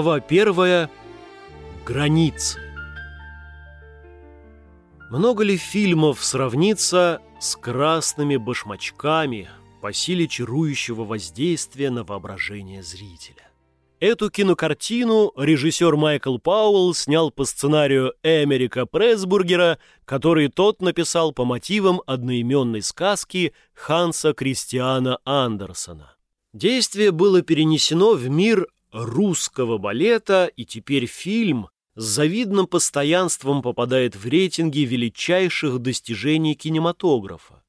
Глава первая. Границы. Много ли фильмов сравнится с красными башмачками по силе чарующего воздействия на воображение зрителя? Эту кинокартину режиссер Майкл Пауэлл снял по сценарию Эмерика Пресбургера, который тот написал по мотивам одноименной сказки Ханса Кристиана Андерсона. Действие было перенесено в мир русского балета, и теперь фильм с завидным постоянством попадает в рейтинги величайших достижений кинематографа.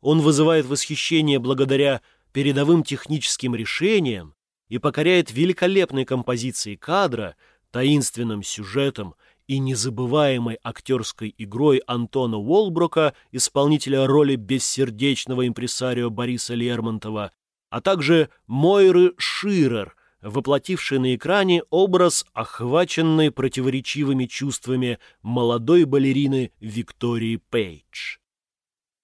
Он вызывает восхищение благодаря передовым техническим решениям и покоряет великолепной композицией кадра, таинственным сюжетом и незабываемой актерской игрой Антона Уолброка, исполнителя роли бессердечного импресарио Бориса Лермонтова, а также Мойры Ширер, воплотивший на экране образ, охваченный противоречивыми чувствами молодой балерины Виктории Пейдж.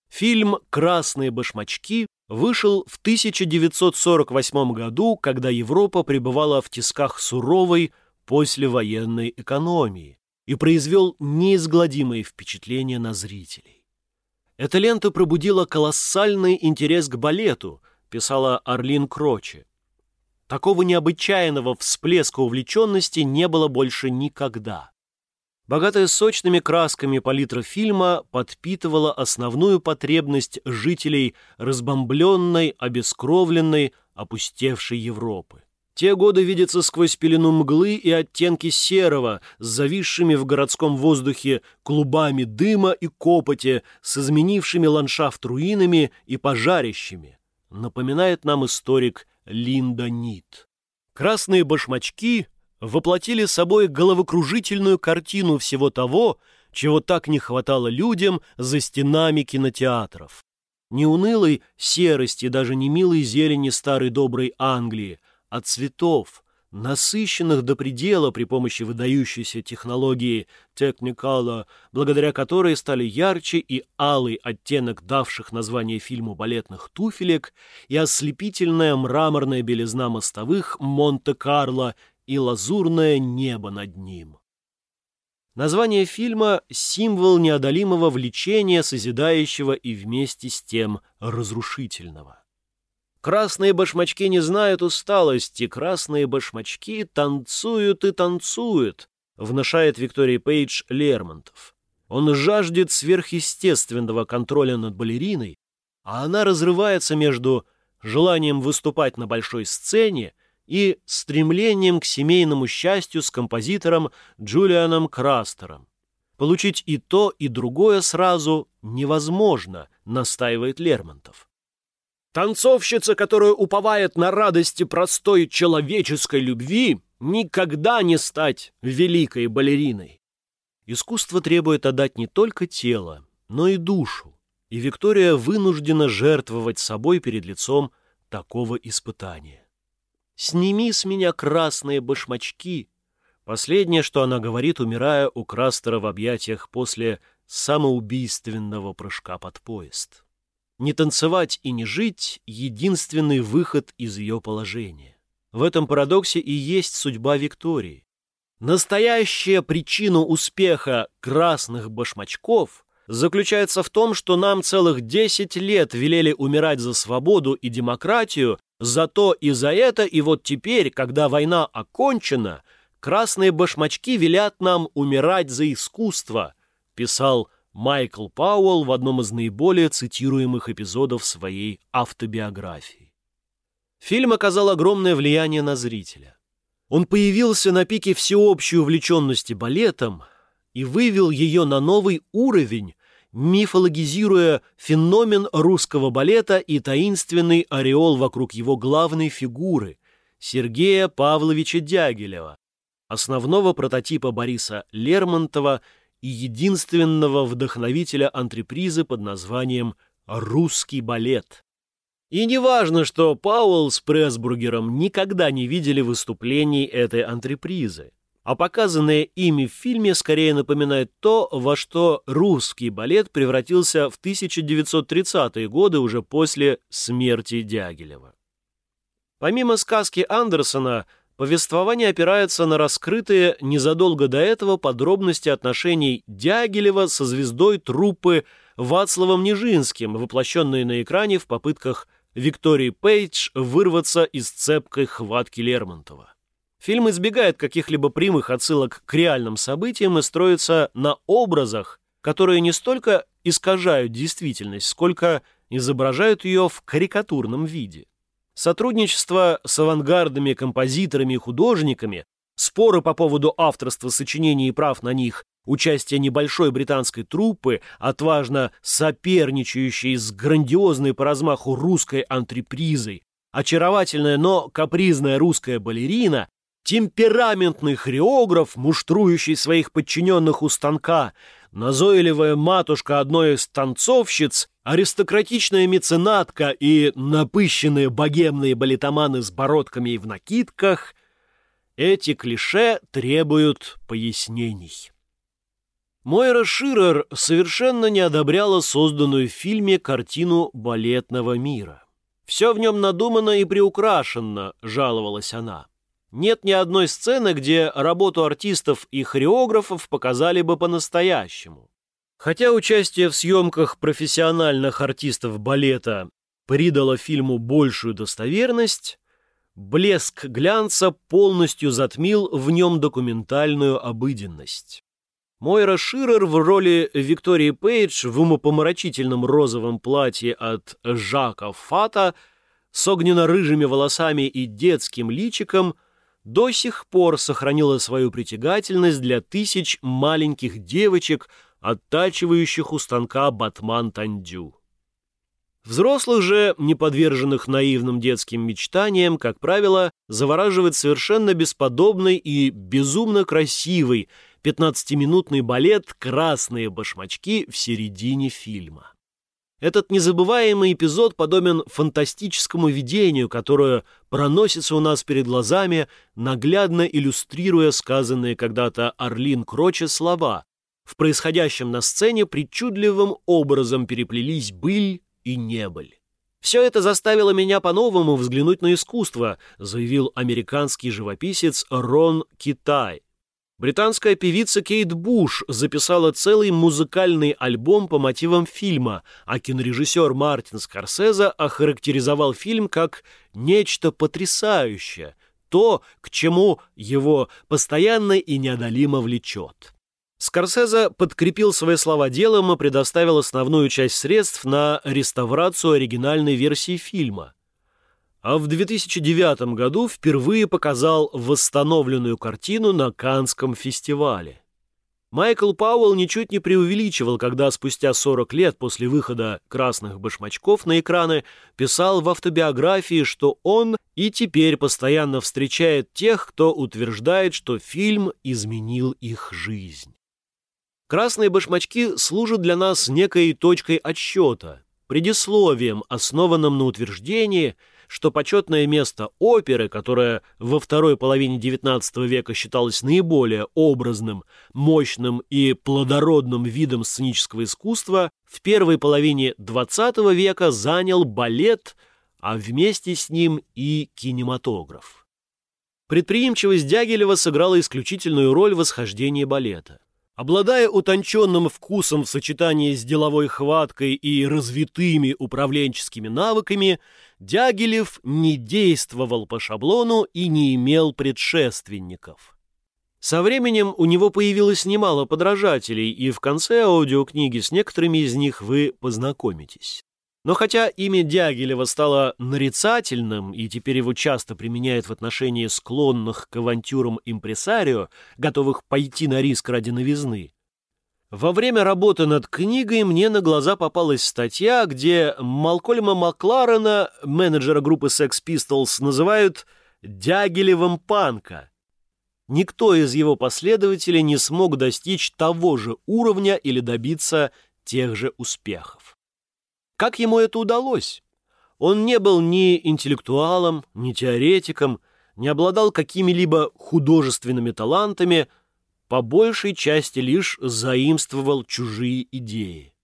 Фильм «Красные башмачки» вышел в 1948 году, когда Европа пребывала в тисках суровой послевоенной экономии и произвел неизгладимое впечатление на зрителей. Эта лента пробудила колоссальный интерес к балету, писала Орлин Кроче. Такого необычайного всплеска увлеченности не было больше никогда. Богатая сочными красками палитра фильма подпитывала основную потребность жителей разбомбленной, обескровленной, опустевшей Европы. Те годы видятся сквозь пелену мглы и оттенки серого, с зависшими в городском воздухе клубами дыма и копоти, с изменившими ландшафт руинами и пожарищами, напоминает нам историк Линда Нит. Красные башмачки воплотили собой головокружительную картину всего того, чего так не хватало людям за стенами кинотеатров. Не унылой серости, даже не милой зелени старой доброй Англии, а цветов, насыщенных до предела при помощи выдающейся технологии Technicolor, благодаря которой стали ярче и алый оттенок давших название фильму балетных туфелек и ослепительная мраморная белизна мостовых Монте-Карло и лазурное небо над ним. Название фильма — символ неодолимого влечения созидающего и вместе с тем разрушительного. Красные башмачки не знают усталости, красные башмачки танцуют и танцуют, внушает Виктория Пейдж Лермонтов. Он жаждет сверхъестественного контроля над балериной, а она разрывается между желанием выступать на большой сцене и стремлением к семейному счастью с композитором Джулианом Крастером. Получить и то, и другое сразу невозможно, настаивает Лермонтов. Танцовщица, которая уповает на радости простой человеческой любви, никогда не стать великой балериной. Искусство требует отдать не только тело, но и душу, и Виктория вынуждена жертвовать собой перед лицом такого испытания. «Сними с меня красные башмачки», Последнее, что она говорит, умирая у Крастера в объятиях после самоубийственного прыжка под поезд. Не танцевать и не жить — единственный выход из ее положения. В этом парадоксе и есть судьба Виктории. Настоящая причина успеха красных башмачков заключается в том, что нам целых 10 лет велели умирать за свободу и демократию, за то и за это, и вот теперь, когда война окончена, красные башмачки велят нам умирать за искусство, писал Майкл Пауэлл в одном из наиболее цитируемых эпизодов своей автобиографии. Фильм оказал огромное влияние на зрителя. Он появился на пике всеобщей увлеченности балетом и вывел ее на новый уровень, мифологизируя феномен русского балета и таинственный ореол вокруг его главной фигуры Сергея Павловича Дягилева, основного прототипа Бориса Лермонтова – и единственного вдохновителя антрепризы под названием «Русский балет». И не важно, что Пауэлл с Пресбургером никогда не видели выступлений этой антрепризы, а показанное ими в фильме скорее напоминает то, во что русский балет превратился в 1930-е годы уже после смерти Дягилева. Помимо сказки Андерсона – Повествование опирается на раскрытые незадолго до этого подробности отношений Дягилева со звездой труппы Вацлавом Нижинским, воплощенные на экране в попытках Виктории Пейдж вырваться из цепкой хватки Лермонтова. Фильм избегает каких-либо прямых отсылок к реальным событиям и строится на образах, которые не столько искажают действительность, сколько изображают ее в карикатурном виде. Сотрудничество с авангардными композиторами и художниками, споры по поводу авторства сочинений и прав на них, участие небольшой британской труппы, отважно соперничающей с грандиозной по размаху русской антрепризой, очаровательная, но капризная русская балерина, темпераментный хореограф, муштрующий своих подчиненных у станка, назойливая матушка одной из танцовщиц, аристократичная меценатка и напыщенные богемные балетоманы с бородками и в накидках — эти клише требуют пояснений. Мойра Ширер совершенно не одобряла созданную в фильме картину балетного мира. «Все в нем надумано и приукрашено», — жаловалась она. Нет ни одной сцены, где работу артистов и хореографов показали бы по-настоящему. Хотя участие в съемках профессиональных артистов балета придало фильму большую достоверность, блеск глянца полностью затмил в нем документальную обыденность. Мойра Ширер в роли Виктории Пейдж в умопомрачительном розовом платье от Жака Фата с огненно-рыжими волосами и детским личиком – до сих пор сохранила свою притягательность для тысяч маленьких девочек, оттачивающих у станка батман-тандю. Взрослых же, не подверженных наивным детским мечтаниям, как правило, завораживает совершенно бесподобный и безумно красивый 15-минутный балет «Красные башмачки» в середине фильма. Этот незабываемый эпизод подобен фантастическому видению, которое проносится у нас перед глазами, наглядно иллюстрируя сказанные когда-то Орлин Кроче слова. В происходящем на сцене причудливым образом переплелись быль и небыль. «Все это заставило меня по-новому взглянуть на искусство», заявил американский живописец Рон Китай, Британская певица Кейт Буш записала целый музыкальный альбом по мотивам фильма, а кинорежиссер Мартин Скорсезе охарактеризовал фильм как «нечто потрясающее», то, к чему его постоянно и неодолимо влечет. Скорсезе подкрепил свои слова делом и предоставил основную часть средств на реставрацию оригинальной версии фильма – а в 2009 году впервые показал восстановленную картину на Канском фестивале. Майкл Пауэлл ничуть не преувеличивал, когда спустя 40 лет после выхода «Красных башмачков» на экраны писал в автобиографии, что он и теперь постоянно встречает тех, кто утверждает, что фильм изменил их жизнь. «Красные башмачки» служат для нас некой точкой отсчета, предисловием, основанным на утверждении – что почетное место оперы, которое во второй половине XIX века считалось наиболее образным, мощным и плодородным видом сценического искусства, в первой половине XX века занял балет, а вместе с ним и кинематограф. Предприимчивость Дягилева сыграла исключительную роль в восхождении балета. Обладая утонченным вкусом в сочетании с деловой хваткой и развитыми управленческими навыками, Дягилев не действовал по шаблону и не имел предшественников. Со временем у него появилось немало подражателей, и в конце аудиокниги с некоторыми из них вы познакомитесь. Но хотя имя Дягилева стало нарицательным, и теперь его часто применяют в отношении склонных к авантюрам импресарио, готовых пойти на риск ради новизны, во время работы над книгой мне на глаза попалась статья, где Малкольма Макларена, менеджера группы Sex Pistols, называют «дягилевым панка». Никто из его последователей не смог достичь того же уровня или добиться тех же успехов. Как ему это удалось? Он не был ни интеллектуалом, ни теоретиком, не обладал какими-либо художественными талантами – по большей части лишь заимствовал чужие идеи.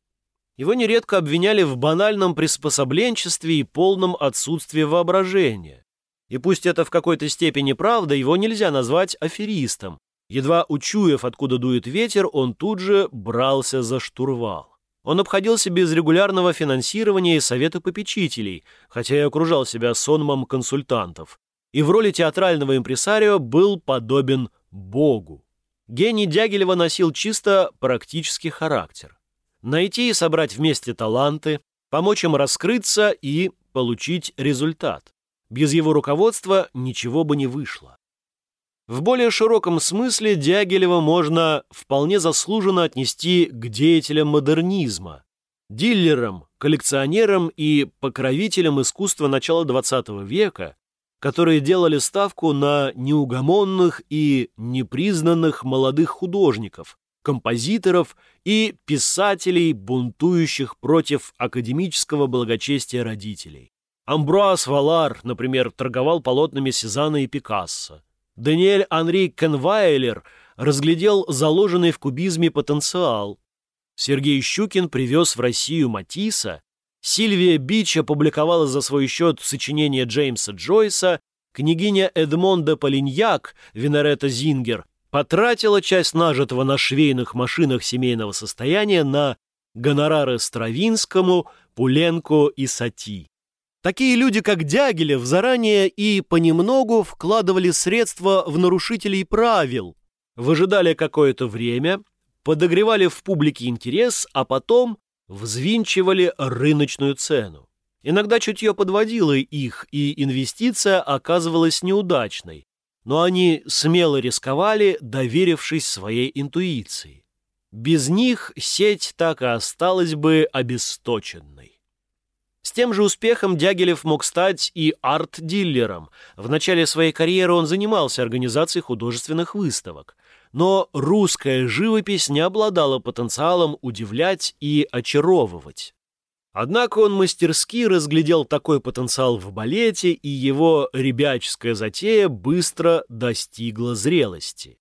Его нередко обвиняли в банальном приспособленчестве и полном отсутствии воображения. И пусть это в какой-то степени правда, его нельзя назвать аферистом. Едва учуяв, откуда дует ветер, он тут же брался за штурвал. Он обходился без регулярного финансирования и совета попечителей, хотя и окружал себя сонмом консультантов. И в роли театрального импресарио был подобен Богу. Гений Дягилева носил чисто практический характер. Найти и собрать вместе таланты, помочь им раскрыться и получить результат. Без его руководства ничего бы не вышло. В более широком смысле Дягилева можно вполне заслуженно отнести к деятелям модернизма, диллерам, коллекционерам и покровителям искусства начала XX века, которые делали ставку на неугомонных и непризнанных молодых художников, композиторов и писателей, бунтующих против академического благочестия родителей. Амбруаз Валар, например, торговал полотнами Сезанна и Пикассо. Даниэль Анри Кенвайлер разглядел заложенный в кубизме потенциал. Сергей Щукин привез в Россию Матисса, Сильвия Бич опубликовала за свой счет сочинение Джеймса Джойса, княгиня Эдмонда Полиньяк, Винарета Зингер, потратила часть нажитого на швейных машинах семейного состояния на гонорары Стравинскому, Пуленко и Сати. Такие люди, как Дягилев, заранее и понемногу вкладывали средства в нарушителей правил, выжидали какое-то время, подогревали в публике интерес, а потом взвинчивали рыночную цену. Иногда чутье подводило их, и инвестиция оказывалась неудачной, но они смело рисковали, доверившись своей интуиции. Без них сеть так и осталась бы обесточенной. С тем же успехом Дягилев мог стать и арт-диллером. В начале своей карьеры он занимался организацией художественных выставок. Но русская живопись не обладала потенциалом удивлять и очаровывать. Однако он мастерски разглядел такой потенциал в балете, и его ребяческая затея быстро достигла зрелости.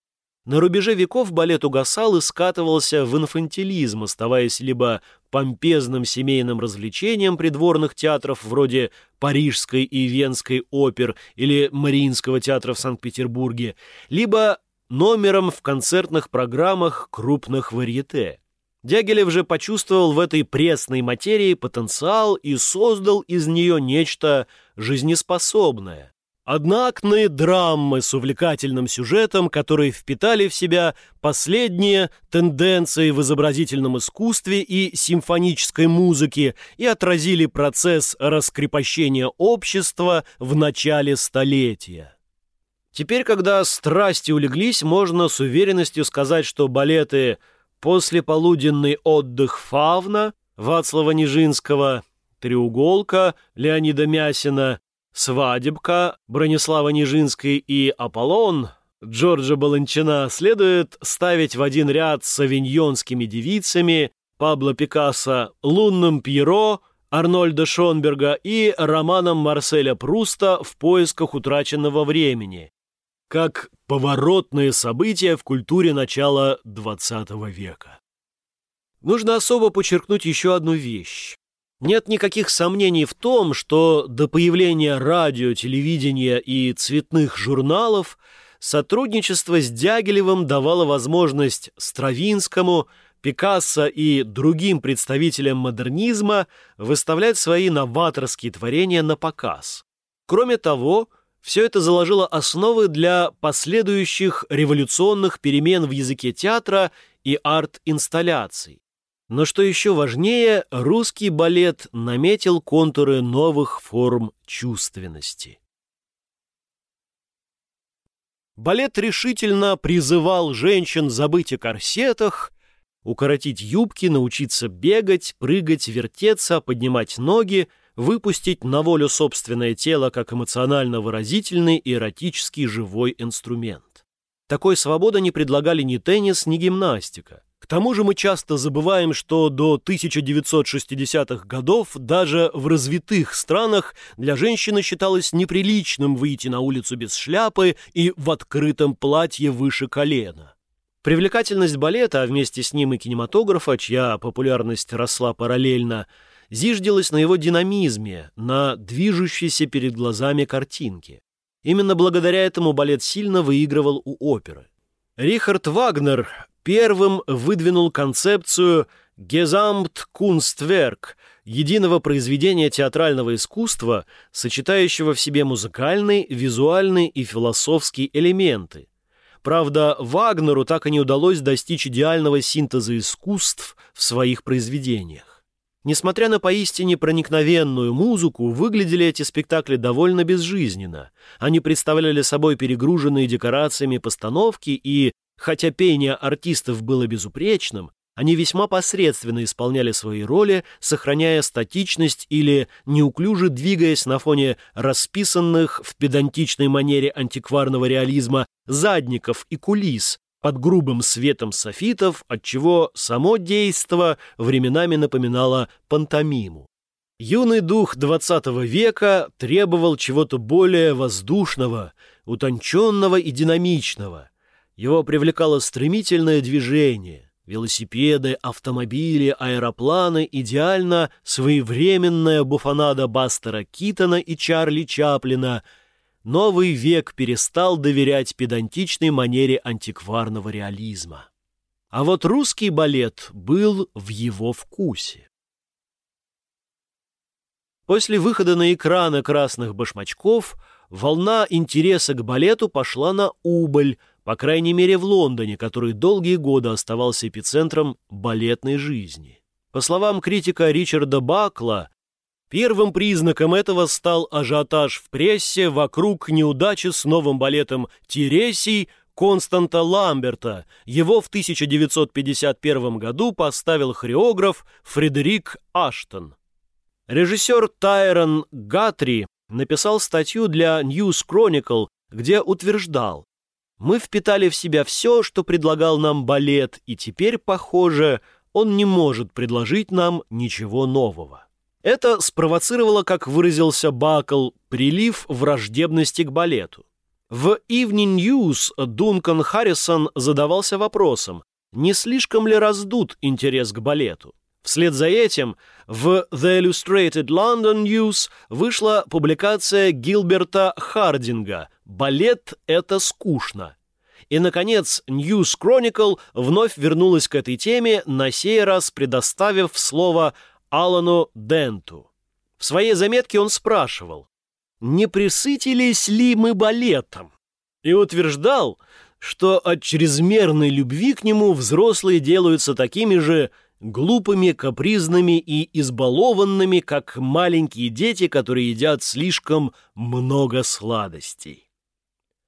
На рубеже веков балет угасал и скатывался в инфантилизм, оставаясь либо помпезным семейным развлечением придворных театров вроде Парижской и Венской опер или Мариинского театра в Санкт-Петербурге, либо номером в концертных программах крупных варьете. Дягилев же почувствовал в этой пресной материи потенциал и создал из нее нечто жизнеспособное. Одноактные драмы с увлекательным сюжетом, которые впитали в себя последние тенденции в изобразительном искусстве и симфонической музыке и отразили процесс раскрепощения общества в начале столетия. Теперь, когда страсти улеглись, можно с уверенностью сказать, что балеты «Послеполуденный отдых Фавна» Вацлава Нижинского, «Треуголка» Леонида Мясина «Свадебка» Бронислава Нижинской и «Аполлон» Джорджа Баланчина следует ставить в один ряд с авиньонскими девицами, Пабло Пикассо, лунным Пьеро, Арнольда Шонберга и романом Марселя Пруста «В поисках утраченного времени», как поворотные события в культуре начала XX века. Нужно особо подчеркнуть еще одну вещь. Нет никаких сомнений в том, что до появления радио, телевидения и цветных журналов сотрудничество с Дягилевым давало возможность Стравинскому, Пикассо и другим представителям модернизма выставлять свои новаторские творения на показ. Кроме того, все это заложило основы для последующих революционных перемен в языке театра и арт-инсталляций. Но что еще важнее, русский балет наметил контуры новых форм чувственности. Балет решительно призывал женщин забыть о корсетах, укоротить юбки, научиться бегать, прыгать, вертеться, поднимать ноги, выпустить на волю собственное тело как эмоционально выразительный и эротический живой инструмент. Такой свободы не предлагали ни теннис, ни гимнастика. К тому же мы часто забываем, что до 1960-х годов даже в развитых странах для женщины считалось неприличным выйти на улицу без шляпы и в открытом платье выше колена. Привлекательность балета, а вместе с ним и кинематографа, чья популярность росла параллельно, зиждилась на его динамизме, на движущейся перед глазами картинке. Именно благодаря этому балет сильно выигрывал у оперы. Рихард Вагнер первым выдвинул концепцию «Gesamtkunstwerk» — единого произведения театрального искусства, сочетающего в себе музыкальный, визуальный и философский элементы. Правда, Вагнеру так и не удалось достичь идеального синтеза искусств в своих произведениях. Несмотря на поистине проникновенную музыку, выглядели эти спектакли довольно безжизненно. Они представляли собой перегруженные декорациями постановки и, хотя пение артистов было безупречным, они весьма посредственно исполняли свои роли, сохраняя статичность или неуклюже двигаясь на фоне расписанных в педантичной манере антикварного реализма задников и кулис под грубым светом софитов, отчего само действо временами напоминало пантомиму. Юный дух XX века требовал чего-то более воздушного, утонченного и динамичного. Его привлекало стремительное движение, Велосипеды, автомобили, аэропланы, идеально своевременная буфонада Бастера Китона и Чарли Чаплина. Новый век перестал доверять педантичной манере антикварного реализма. А вот русский балет был в его вкусе. После выхода на экраны «Красных башмачков» волна интереса к балету пошла на убыль, по крайней мере в Лондоне, который долгие годы оставался эпицентром балетной жизни. По словам критика Ричарда Бакла, первым признаком этого стал ажиотаж в прессе вокруг неудачи с новым балетом «Тересий» Константа Ламберта. Его в 1951 году поставил хореограф Фредерик Аштон. Режиссер Тайрон Гатри написал статью для News Chronicle, где утверждал, мы впитали в себя все, что предлагал нам балет, и теперь, похоже, он не может предложить нам ничего нового. Это спровоцировало, как выразился Бакл, прилив враждебности к балету. В Evening News Дункан Харрисон задавался вопросом, не слишком ли раздут интерес к балету. Вслед за этим в The Illustrated London News вышла публикация Гилберта Хардинга «Балет — это скучно». И, наконец, News Chronicle вновь вернулась к этой теме, на сей раз предоставив слово Алану Денту. В своей заметке он спрашивал, не присытились ли мы балетом? И утверждал, что от чрезмерной любви к нему взрослые делаются такими же глупыми, капризными и избалованными, как маленькие дети, которые едят слишком много сладостей.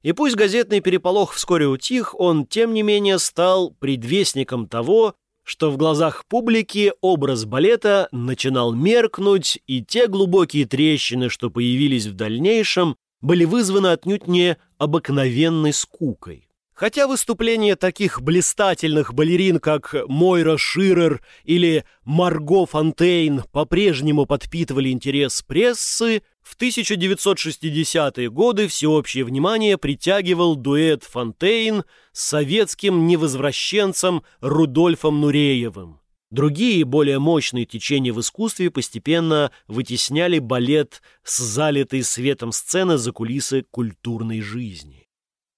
И пусть газетный переполох вскоре утих, он, тем не менее, стал предвестником того, что в глазах публики образ балета начинал меркнуть, и те глубокие трещины, что появились в дальнейшем, были вызваны отнюдь не обыкновенной скукой. Хотя выступления таких блистательных балерин, как Мойра Ширер или Марго Фонтейн, по-прежнему подпитывали интерес прессы, в 1960-е годы всеобщее внимание притягивал дуэт Фонтейн с советским невозвращенцем Рудольфом Нуреевым. Другие, более мощные течения в искусстве постепенно вытесняли балет с залитой светом сцены за кулисы культурной жизни.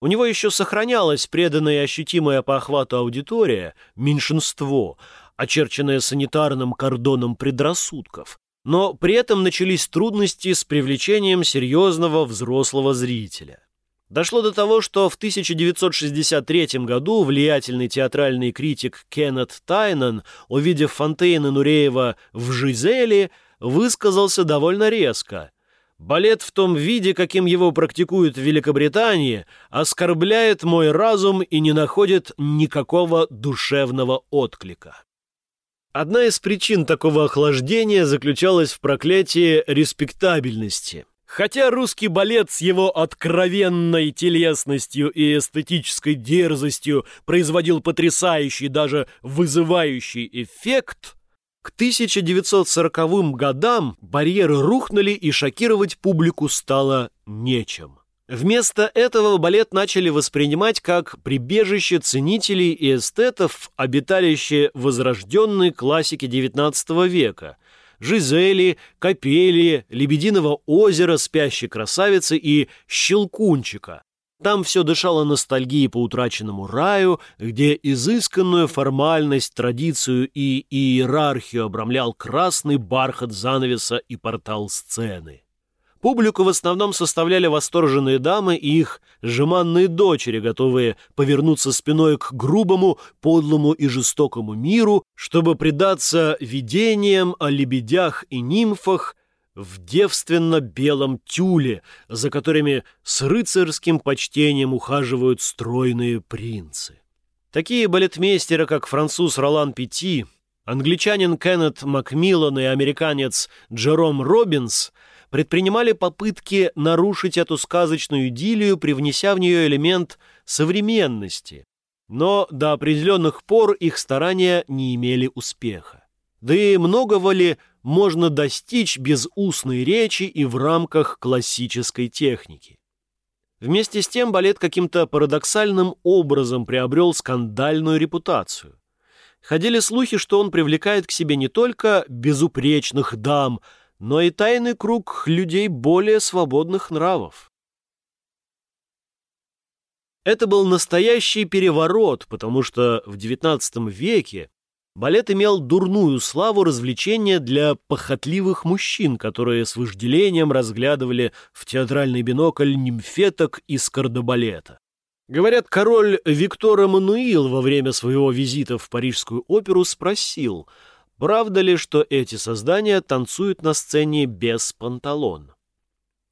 У него еще сохранялась преданная и ощутимая по охвату аудитория, меньшинство, очерченное санитарным кордоном предрассудков, но при этом начались трудности с привлечением серьезного взрослого зрителя. Дошло до того, что в 1963 году влиятельный театральный критик Кеннет Тайнан, увидев Фонтейна Нуреева в «Жизели», высказался довольно резко – Балет в том виде, каким его практикуют в Великобритании, оскорбляет мой разум и не находит никакого душевного отклика. Одна из причин такого охлаждения заключалась в проклятии респектабельности. Хотя русский балет с его откровенной телесностью и эстетической дерзостью производил потрясающий, даже вызывающий эффект – к 1940 годам барьеры рухнули и шокировать публику стало нечем. Вместо этого балет начали воспринимать как прибежище ценителей и эстетов, обиталище возрожденной классики XIX века, Жизели, Капели, Лебединого озера, Спящей красавицы и Щелкунчика. Там все дышало ностальгией по утраченному раю, где изысканную формальность, традицию и иерархию обрамлял красный бархат занавеса и портал сцены. Публику в основном составляли восторженные дамы и их жеманные дочери, готовые повернуться спиной к грубому, подлому и жестокому миру, чтобы предаться видениям о лебедях и нимфах в девственно-белом тюле, за которыми с рыцарским почтением ухаживают стройные принцы. Такие балетмейстеры, как француз Ролан Пяти, англичанин Кеннет Макмиллан и американец Джером Робинс – предпринимали попытки нарушить эту сказочную идиллию, привнеся в нее элемент современности. Но до определенных пор их старания не имели успеха. Да и многого ли можно достичь без устной речи и в рамках классической техники? Вместе с тем балет каким-то парадоксальным образом приобрел скандальную репутацию. Ходили слухи, что он привлекает к себе не только безупречных дам – но и тайный круг людей более свободных нравов. Это был настоящий переворот, потому что в XIX веке балет имел дурную славу развлечения для похотливых мужчин, которые с вожделением разглядывали в театральный бинокль нимфеток из кардебалета. Говорят, король Виктор Эммануил во время своего визита в Парижскую оперу спросил – Правда ли, что эти создания танцуют на сцене без панталон?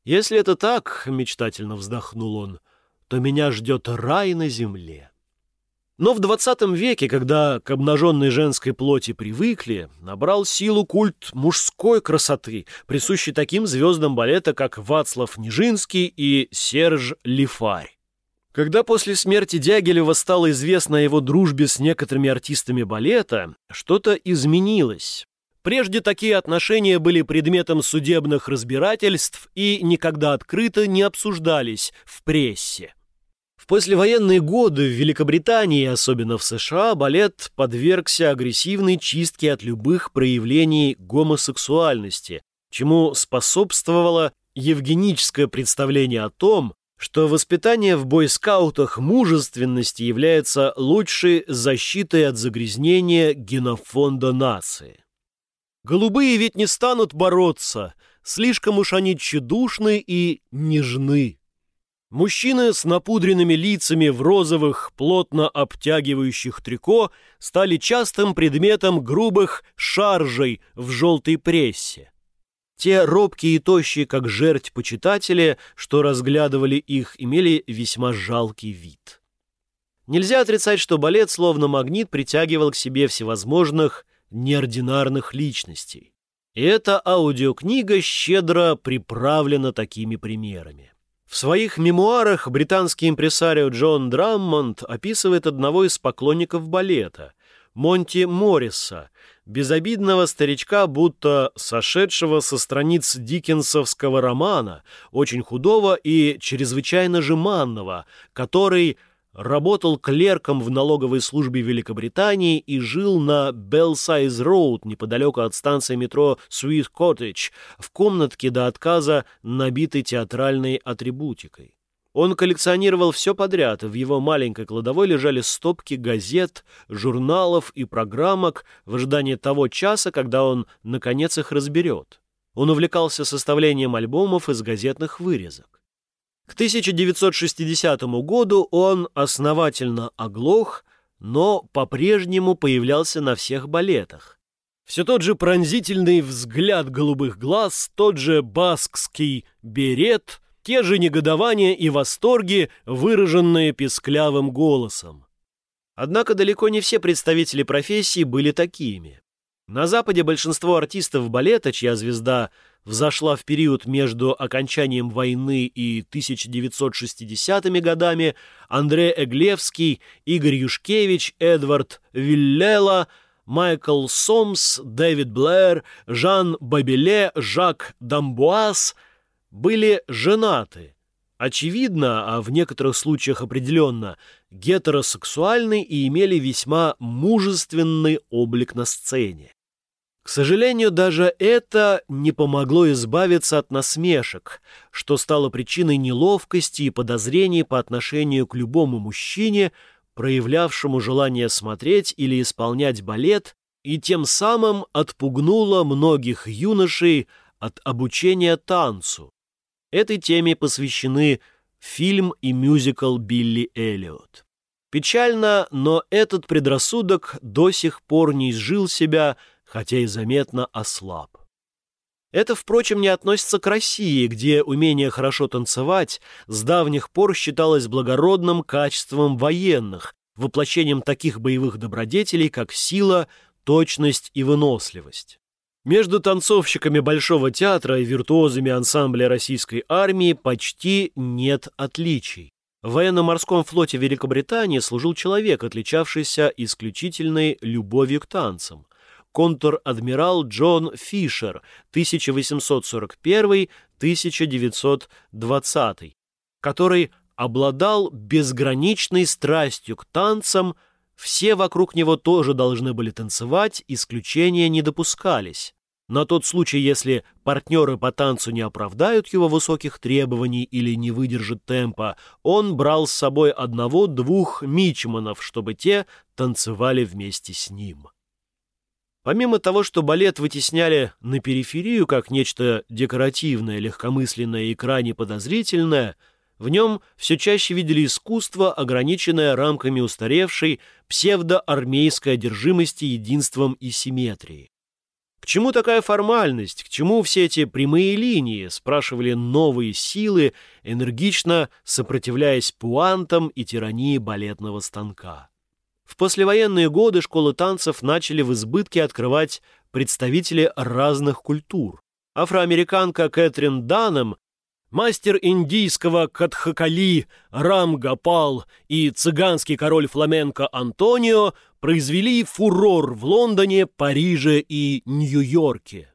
Если это так, мечтательно вздохнул он, то меня ждет рай на земле. Но в двадцатом веке, когда к обнаженной женской плоти привыкли, набрал силу культ мужской красоты, присущий таким звездам балета, как Вацлав Нижинский и Серж Лифарь. Когда после смерти Дягилева стало известно о его дружбе с некоторыми артистами балета, что-то изменилось. Прежде такие отношения были предметом судебных разбирательств и никогда открыто не обсуждались в прессе. Послевоенные годы в Великобритании, особенно в США, балет подвергся агрессивной чистке от любых проявлений гомосексуальности, чему способствовало евгеническое представление о том, что воспитание в бойскаутах мужественности является лучшей защитой от загрязнения генофонда нации. Голубые ведь не станут бороться, слишком уж они тщедушны и нежны. Мужчины с напудренными лицами в розовых, плотно обтягивающих трико стали частым предметом грубых шаржей в желтой прессе. Те робкие и тощие, как жерть почитатели, что разглядывали их, имели весьма жалкий вид. Нельзя отрицать, что балет словно магнит притягивал к себе всевозможных неординарных личностей. И эта аудиокнига щедро приправлена такими примерами. В своих мемуарах британский импресарио Джон Драммонд описывает одного из поклонников балета, Монти Морриса, безобидного старичка, будто сошедшего со страниц диккенсовского романа, очень худого и чрезвычайно жеманного, который работал клерком в налоговой службе Великобритании и жил на Белсайз-Роуд, неподалеку от станции метро Sweet Cottage, в комнатке до отказа, набитой театральной атрибутикой. Он коллекционировал все подряд, в его маленькой кладовой лежали стопки газет, журналов и программок в ожидании того часа, когда он, наконец, их разберет. Он увлекался составлением альбомов из газетных вырезок. К 1960 году он основательно оглох, но по-прежнему появлялся на всех балетах. Все тот же пронзительный взгляд голубых глаз, тот же баскский берет — те же негодования и восторги, выраженные песклявым голосом. Однако далеко не все представители профессии были такими. На Западе большинство артистов балета, чья звезда взошла в период между окончанием войны и 1960-ми годами, Андре Эглевский, Игорь Юшкевич, Эдвард Виллела, Майкл Сомс, Дэвид Блэр, Жан Бабеле, Жак Дамбуаз – были женаты. Очевидно, а в некоторых случаях определенно, гетеросексуальны и имели весьма мужественный облик на сцене. К сожалению, даже это не помогло избавиться от насмешек, что стало причиной неловкости и подозрений по отношению к любому мужчине, проявлявшему желание смотреть или исполнять балет, и тем самым отпугнуло многих юношей от обучения танцу. Этой теме посвящены фильм и мюзикл «Билли Эллиот». Печально, но этот предрассудок до сих пор не изжил себя – хотя и заметно ослаб. Это, впрочем, не относится к России, где умение хорошо танцевать с давних пор считалось благородным качеством военных, воплощением таких боевых добродетелей, как сила, точность и выносливость. Между танцовщиками Большого театра и виртуозами ансамбля российской армии почти нет отличий. В военно-морском флоте Великобритании служил человек, отличавшийся исключительной любовью к танцам контр-адмирал Джон Фишер 1841-1920, который обладал безграничной страстью к танцам, все вокруг него тоже должны были танцевать, исключения не допускались. На тот случай, если партнеры по танцу не оправдают его высоких требований или не выдержат темпа, он брал с собой одного-двух мичманов, чтобы те танцевали вместе с ним. Помимо того, что балет вытесняли на периферию как нечто декоративное, легкомысленное и крайне подозрительное, в нем все чаще видели искусство, ограниченное рамками устаревшей псевдоармейской одержимости единством и симметрией. К чему такая формальность, к чему все эти прямые линии, спрашивали новые силы, энергично сопротивляясь пуантам и тирании балетного станка. В послевоенные годы школы танцев начали в избытке открывать представители разных культур. Афроамериканка Кэтрин Данем, мастер индийского Катхакали Рам Гапал и цыганский король фламенко Антонио произвели фурор в Лондоне, Париже и Нью-Йорке.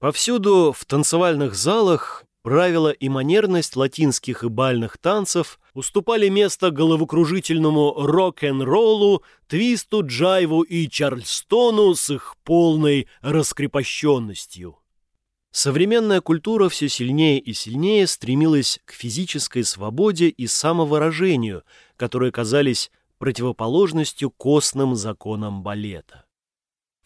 Повсюду в танцевальных залах правила и манерность латинских и бальных танцев уступали место головокружительному рок-н-роллу, твисту, джайву и чарльстону с их полной раскрепощенностью. Современная культура все сильнее и сильнее стремилась к физической свободе и самовыражению, которые казались противоположностью костным законам балета.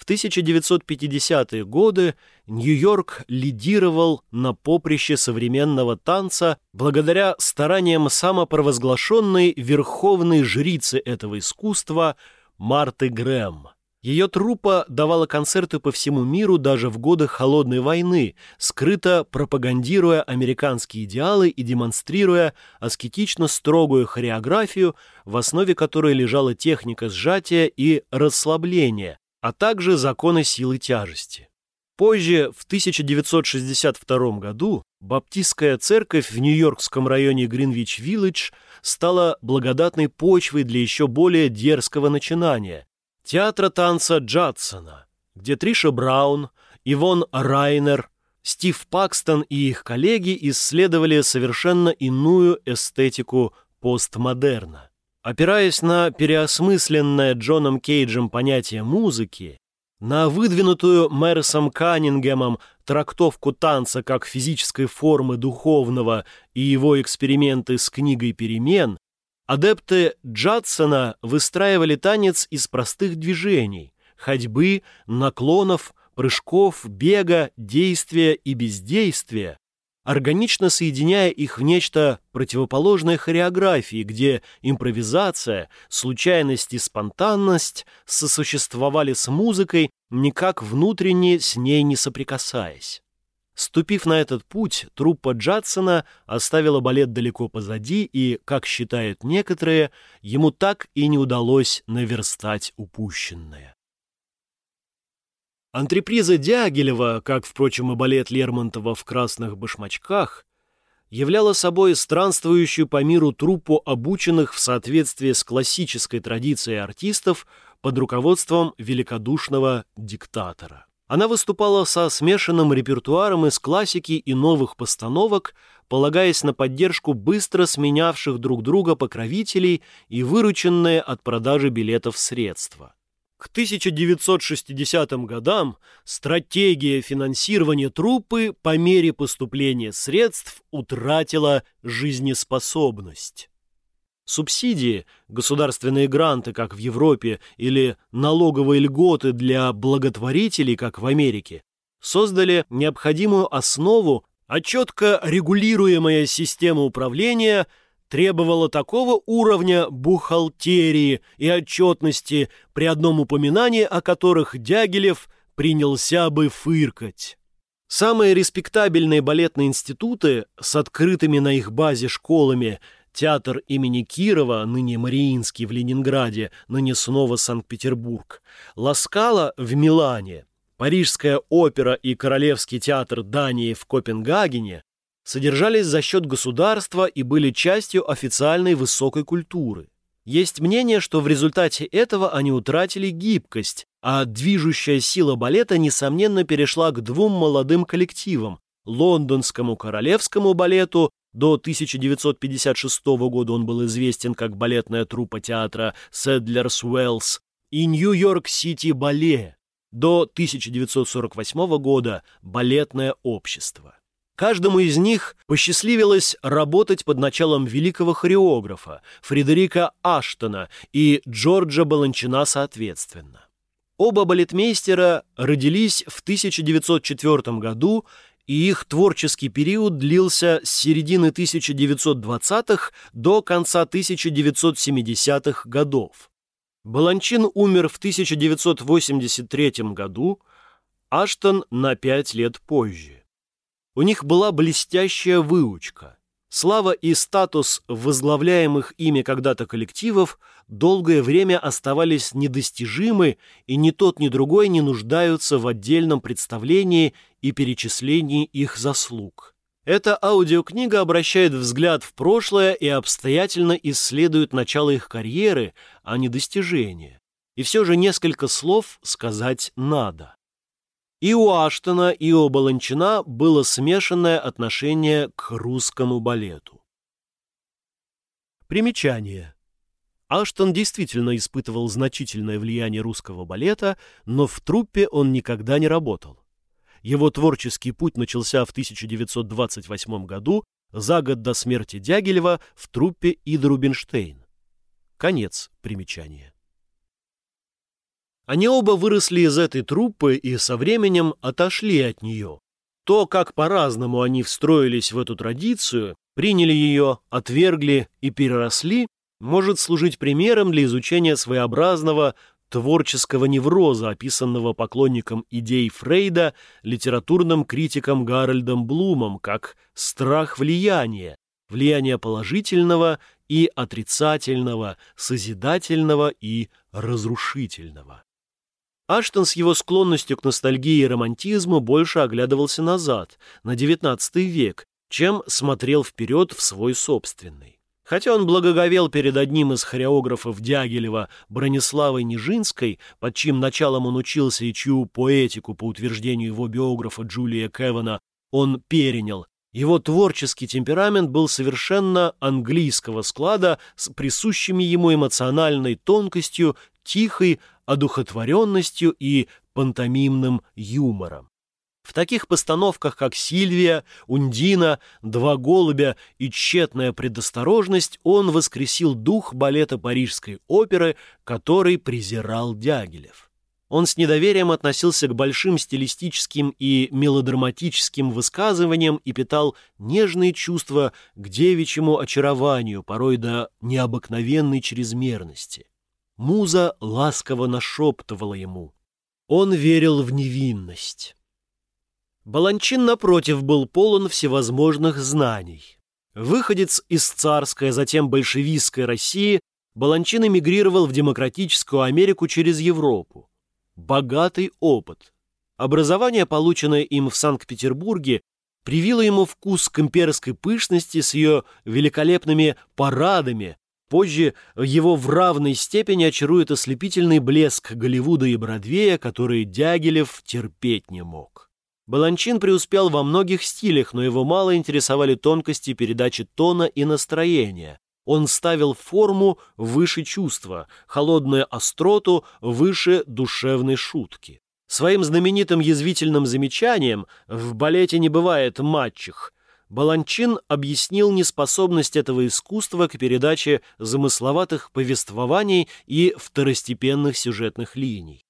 В 1950-е годы Нью-Йорк лидировал на поприще современного танца благодаря стараниям самопровозглашенной верховной жрицы этого искусства Марты Грэм. Ее труппа давала концерты по всему миру даже в годы Холодной войны, скрыто пропагандируя американские идеалы и демонстрируя аскетично строгую хореографию, в основе которой лежала техника сжатия и расслабления, а также законы силы тяжести. Позже, в 1962 году, Баптистская церковь в нью-йоркском районе Гринвич-Виллидж стала благодатной почвой для еще более дерзкого начинания – театра танца Джадсона, где Триша Браун, Ивон Райнер, Стив Пакстон и их коллеги исследовали совершенно иную эстетику постмодерна. Опираясь на переосмысленное Джоном Кейджем понятие музыки, на выдвинутую Мэрисом Каннингемом трактовку танца как физической формы духовного и его эксперименты с книгой перемен, адепты Джадсона выстраивали танец из простых движений, ходьбы, наклонов, прыжков, бега, действия и бездействия, органично соединяя их в нечто противоположное хореографии, где импровизация, случайность и спонтанность сосуществовали с музыкой, никак внутренне с ней не соприкасаясь. Ступив на этот путь, труппа Джадсона оставила балет далеко позади, и, как считают некоторые, ему так и не удалось наверстать упущенное. Антреприза Дягилева, как, впрочем, и балет Лермонтова в «Красных башмачках», являла собой странствующую по миру труппу обученных в соответствии с классической традицией артистов под руководством великодушного диктатора. Она выступала со смешанным репертуаром из классики и новых постановок, полагаясь на поддержку быстро сменявших друг друга покровителей и вырученные от продажи билетов средства. К 1960 годам стратегия финансирования труппы по мере поступления средств утратила жизнеспособность. Субсидии, государственные гранты, как в Европе, или налоговые льготы для благотворителей, как в Америке, создали необходимую основу, а четко регулируемая система управления – требовала такого уровня бухгалтерии и отчетности, при одном упоминании о которых Дягилев принялся бы фыркать. Самые респектабельные балетные институты с открытыми на их базе школами Театр имени Кирова, ныне Мариинский в Ленинграде, ныне снова Санкт-Петербург, Ласкала в Милане, Парижская опера и Королевский театр Дании в Копенгагене содержались за счет государства и были частью официальной высокой культуры. Есть мнение, что в результате этого они утратили гибкость, а движущая сила балета, несомненно, перешла к двум молодым коллективам – лондонскому королевскому балету до 1956 года он был известен как балетная труппа театра Седлерс Уэллс и Нью-Йорк-Сити Бале. До 1948 года балетное общество. Каждому из них посчастливилось работать под началом великого хореографа Фредерика Аштона и Джорджа Баланчина соответственно. Оба балетмейстера родились в 1904 году, и их творческий период длился с середины 1920-х до конца 1970-х годов. Баланчин умер в 1983 году, Аштон на пять лет позже. У них была блестящая выучка. Слава и статус возглавляемых ими когда-то коллективов долгое время оставались недостижимы, и ни тот, ни другой не нуждаются в отдельном представлении и перечислении их заслуг. Эта аудиокнига обращает взгляд в прошлое и обстоятельно исследует начало их карьеры, а не достижения. И все же несколько слов сказать надо. И у Аштона, и у Баланчина было смешанное отношение к русскому балету. Примечание. Аштон действительно испытывал значительное влияние русского балета, но в труппе он никогда не работал. Его творческий путь начался в 1928 году, за год до смерти Дягилева, в труппе Ида Рубинштейн. Конец примечания. Они оба выросли из этой труппы и со временем отошли от нее. То, как по-разному они встроились в эту традицию, приняли ее, отвергли и переросли, может служить примером для изучения своеобразного творческого невроза, описанного поклонником идей Фрейда литературным критиком Гарольдом Блумом как страх влияния, влияния положительного и отрицательного, созидательного и разрушительного. Аштон с его склонностью к ностальгии и романтизму больше оглядывался назад, на XIX век, чем смотрел вперед в свой собственный. Хотя он благоговел перед одним из хореографов Дягилева, Брониславой Нижинской, под чьим началом он учился и чью поэтику, по утверждению его биографа Джулия Кевана, он перенял, его творческий темперамент был совершенно английского склада с присущими ему эмоциональной тонкостью, тихой одухотворенностью и пантомимным юмором. В таких постановках, как «Сильвия», «Ундина», «Два голубя» и «Тщетная предосторожность» он воскресил дух балета Парижской оперы, который презирал Дягилев. Он с недоверием относился к большим стилистическим и мелодраматическим высказываниям и питал нежные чувства к девичьему очарованию, порой до необыкновенной чрезмерности. Муза ласково нашептывала ему. Он верил в невинность. Баланчин, напротив, был полон всевозможных знаний. Выходец из царской, а затем большевистской России, Баланчин эмигрировал в демократическую Америку через Европу. Богатый опыт. Образование, полученное им в Санкт-Петербурге, привило ему вкус к имперской пышности с ее великолепными парадами, Позже его в равной степени очарует ослепительный блеск Голливуда и Бродвея, который Дягилев терпеть не мог. Баланчин преуспел во многих стилях, но его мало интересовали тонкости передачи тона и настроения. Он ставил форму выше чувства, холодную остроту выше душевной шутки. Своим знаменитым язвительным замечанием «в балете не бывает матчих» Баланчин объяснил неспособность этого искусства к передаче замысловатых повествований и второстепенных сюжетных линий.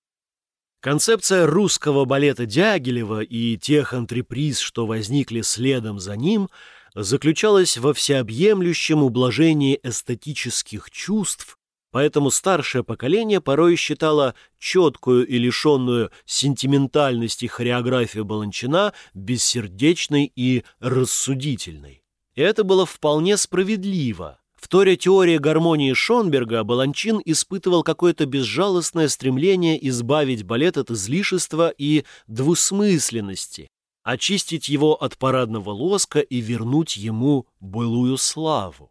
Концепция русского балета Дягилева и тех антреприз, что возникли следом за ним, заключалась во всеобъемлющем ублажении эстетических чувств Поэтому старшее поколение порой считало четкую и лишенную сентиментальности хореографию Баланчина бессердечной и рассудительной. Это было вполне справедливо. В торе теории гармонии Шонберга Баланчин испытывал какое-то безжалостное стремление избавить балет от излишества и двусмысленности, очистить его от парадного лоска и вернуть ему былую славу.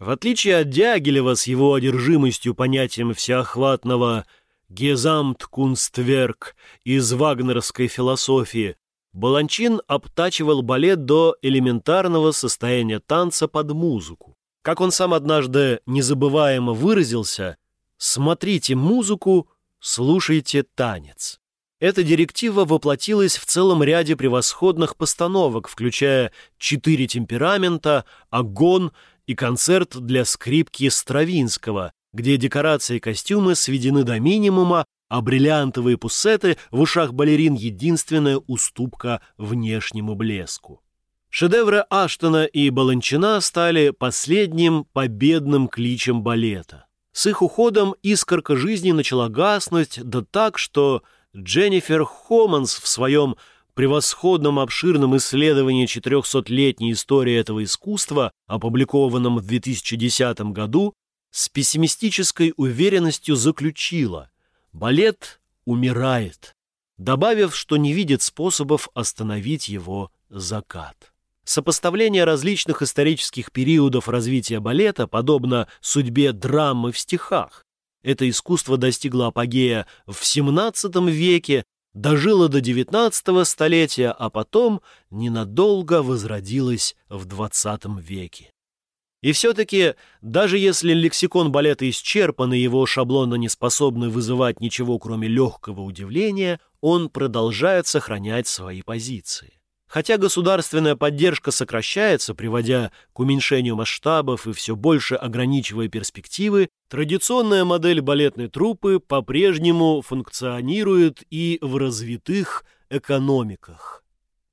В отличие от Дягилева с его одержимостью понятием всеохватного «гезамт-кунстверк» из вагнеровской философии, Баланчин обтачивал балет до элементарного состояния танца под музыку. Как он сам однажды незабываемо выразился, «смотрите музыку, слушайте танец». Эта директива воплотилась в целом ряде превосходных постановок, включая «Четыре темперамента», «Огон», и концерт для скрипки Стравинского, где декорации и костюмы сведены до минимума, а бриллиантовые пуссеты в ушах балерин — единственная уступка внешнему блеску. Шедевры Аштона и Баланчина стали последним победным кличем балета. С их уходом искорка жизни начала гаснуть, да так, что Дженнифер Хоманс в своем превосходном обширном исследовании 400-летней истории этого искусства, опубликованном в 2010 году, с пессимистической уверенностью заключила «Балет умирает», добавив, что не видит способов остановить его закат. Сопоставление различных исторических периодов развития балета подобно судьбе драмы в стихах. Это искусство достигло апогея в XVII веке дожила до XIX столетия, а потом ненадолго возродилась в XX веке. И все-таки, даже если лексикон балета исчерпан и его шаблоны не способны вызывать ничего, кроме легкого удивления, он продолжает сохранять свои позиции. Хотя государственная поддержка сокращается, приводя к уменьшению масштабов и все больше ограничивая перспективы, традиционная модель балетной труппы по-прежнему функционирует и в развитых экономиках.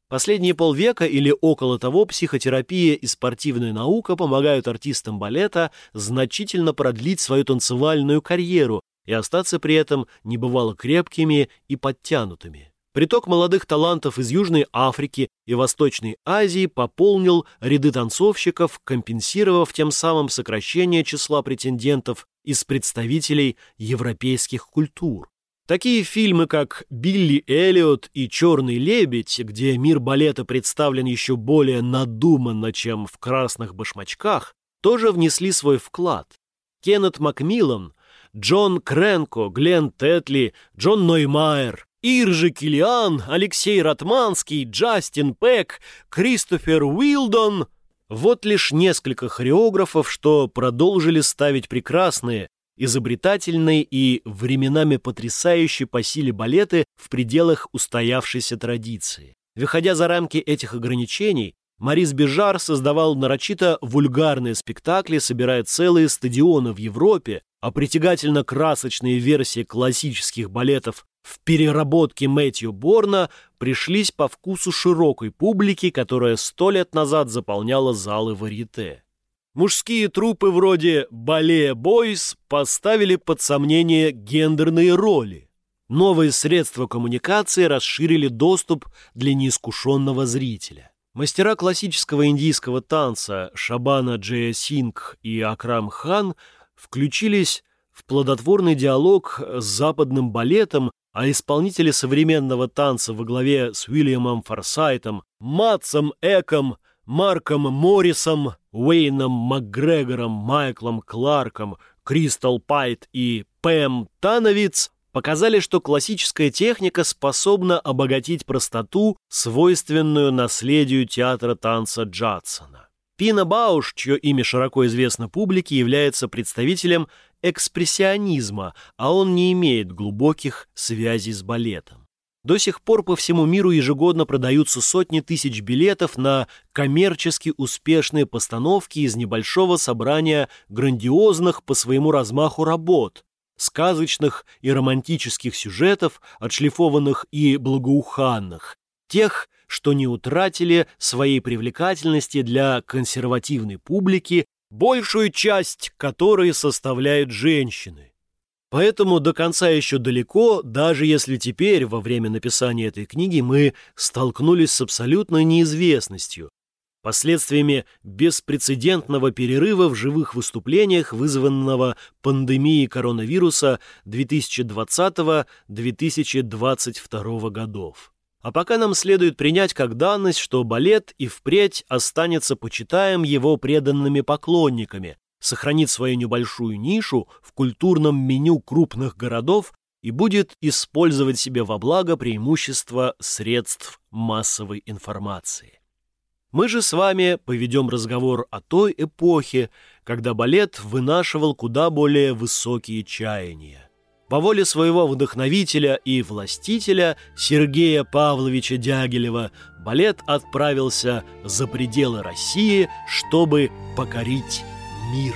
Последние полвека или около того психотерапия и спортивная наука помогают артистам балета значительно продлить свою танцевальную карьеру и остаться при этом небывало крепкими и подтянутыми. Приток молодых талантов из Южной Африки и Восточной Азии пополнил ряды танцовщиков, компенсировав тем самым сокращение числа претендентов из представителей европейских культур. Такие фильмы, как «Билли Эллиот» и «Черный лебедь», где мир балета представлен еще более надуманно, чем в «Красных башмачках», тоже внесли свой вклад. Кеннет Макмиллан, Джон Кренко, Глен Тетли, Джон Ноймайер, Иржи Килиан, Алексей Ратманский, Джастин Пэк, Кристофер Уилдон — вот лишь несколько хореографов, что продолжили ставить прекрасные, изобретательные и временами потрясающие по силе балеты в пределах устоявшейся традиции. Выходя за рамки этих ограничений, Марис Бежар создавал нарочито вульгарные спектакли, собирая целые стадионы в Европе, а притягательно-красочные версии классических балетов в переработке Мэтью Борна пришлись по вкусу широкой публики, которая сто лет назад заполняла залы варьете. Мужские трупы вроде «Бале Бойс» поставили под сомнение гендерные роли. Новые средства коммуникации расширили доступ для неискушенного зрителя. Мастера классического индийского танца Шабана Джея Сингх и Акрам Хан включились в плодотворный диалог с западным балетом а исполнители современного танца во главе с Уильямом Форсайтом, Матсом Эком, Марком Моррисом, Уэйном Макгрегором, Майклом Кларком, Кристал Пайт и Пэм Тановиц показали, что классическая техника способна обогатить простоту, свойственную наследию театра танца Джадсона. Пина Бауш, чье имя широко известно публике, является представителем экспрессионизма, а он не имеет глубоких связей с балетом. До сих пор по всему миру ежегодно продаются сотни тысяч билетов на коммерчески успешные постановки из небольшого собрания грандиозных по своему размаху работ, сказочных и романтических сюжетов, отшлифованных и благоуханных, тех, что не утратили своей привлекательности для консервативной публики, большую часть которой составляют женщины. Поэтому до конца еще далеко, даже если теперь, во время написания этой книги, мы столкнулись с абсолютной неизвестностью, последствиями беспрецедентного перерыва в живых выступлениях, вызванного пандемией коронавируса 2020-2022 годов. А пока нам следует принять как данность, что балет и впредь останется почитаем его преданными поклонниками, сохранит свою небольшую нишу в культурном меню крупных городов и будет использовать себе во благо преимущества средств массовой информации. Мы же с вами поведем разговор о той эпохе, когда балет вынашивал куда более высокие чаяния. По воле своего вдохновителя и властителя Сергея Павловича Дягилева балет отправился за пределы России, чтобы покорить мир.